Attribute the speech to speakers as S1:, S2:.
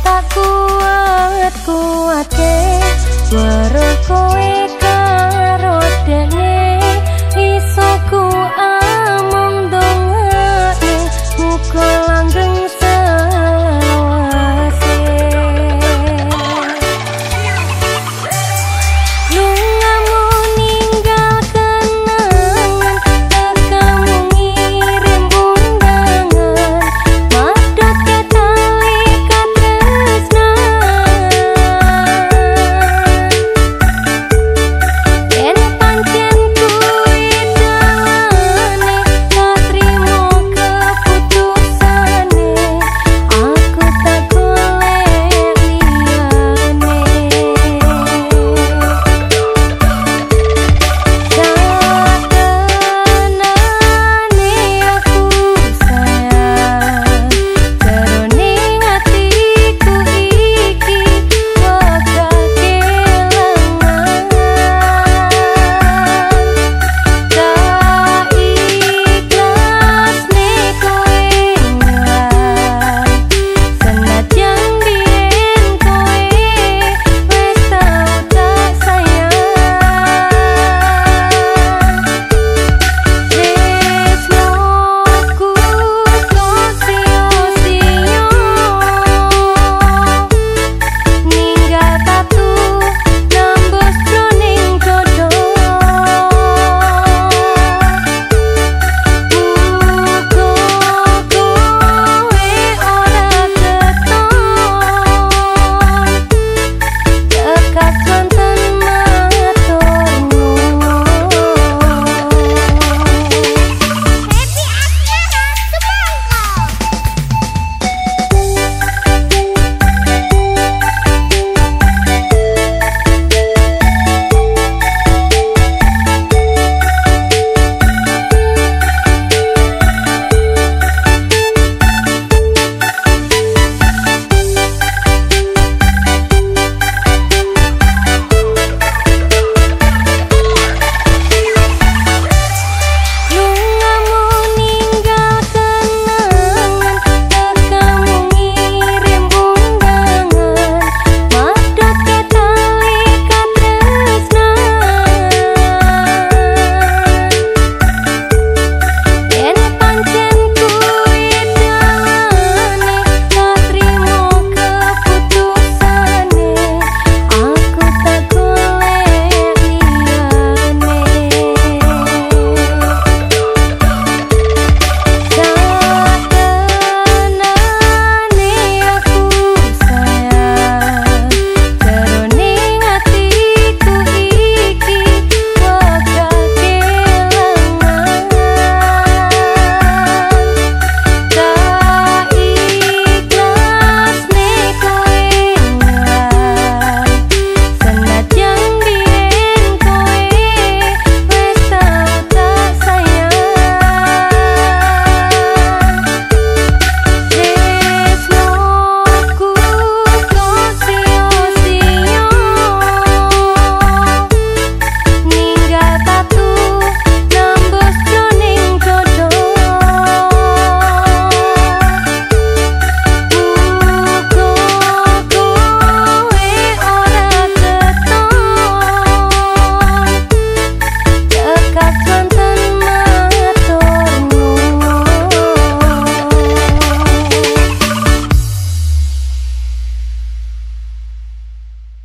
S1: tak kuat kuat ke?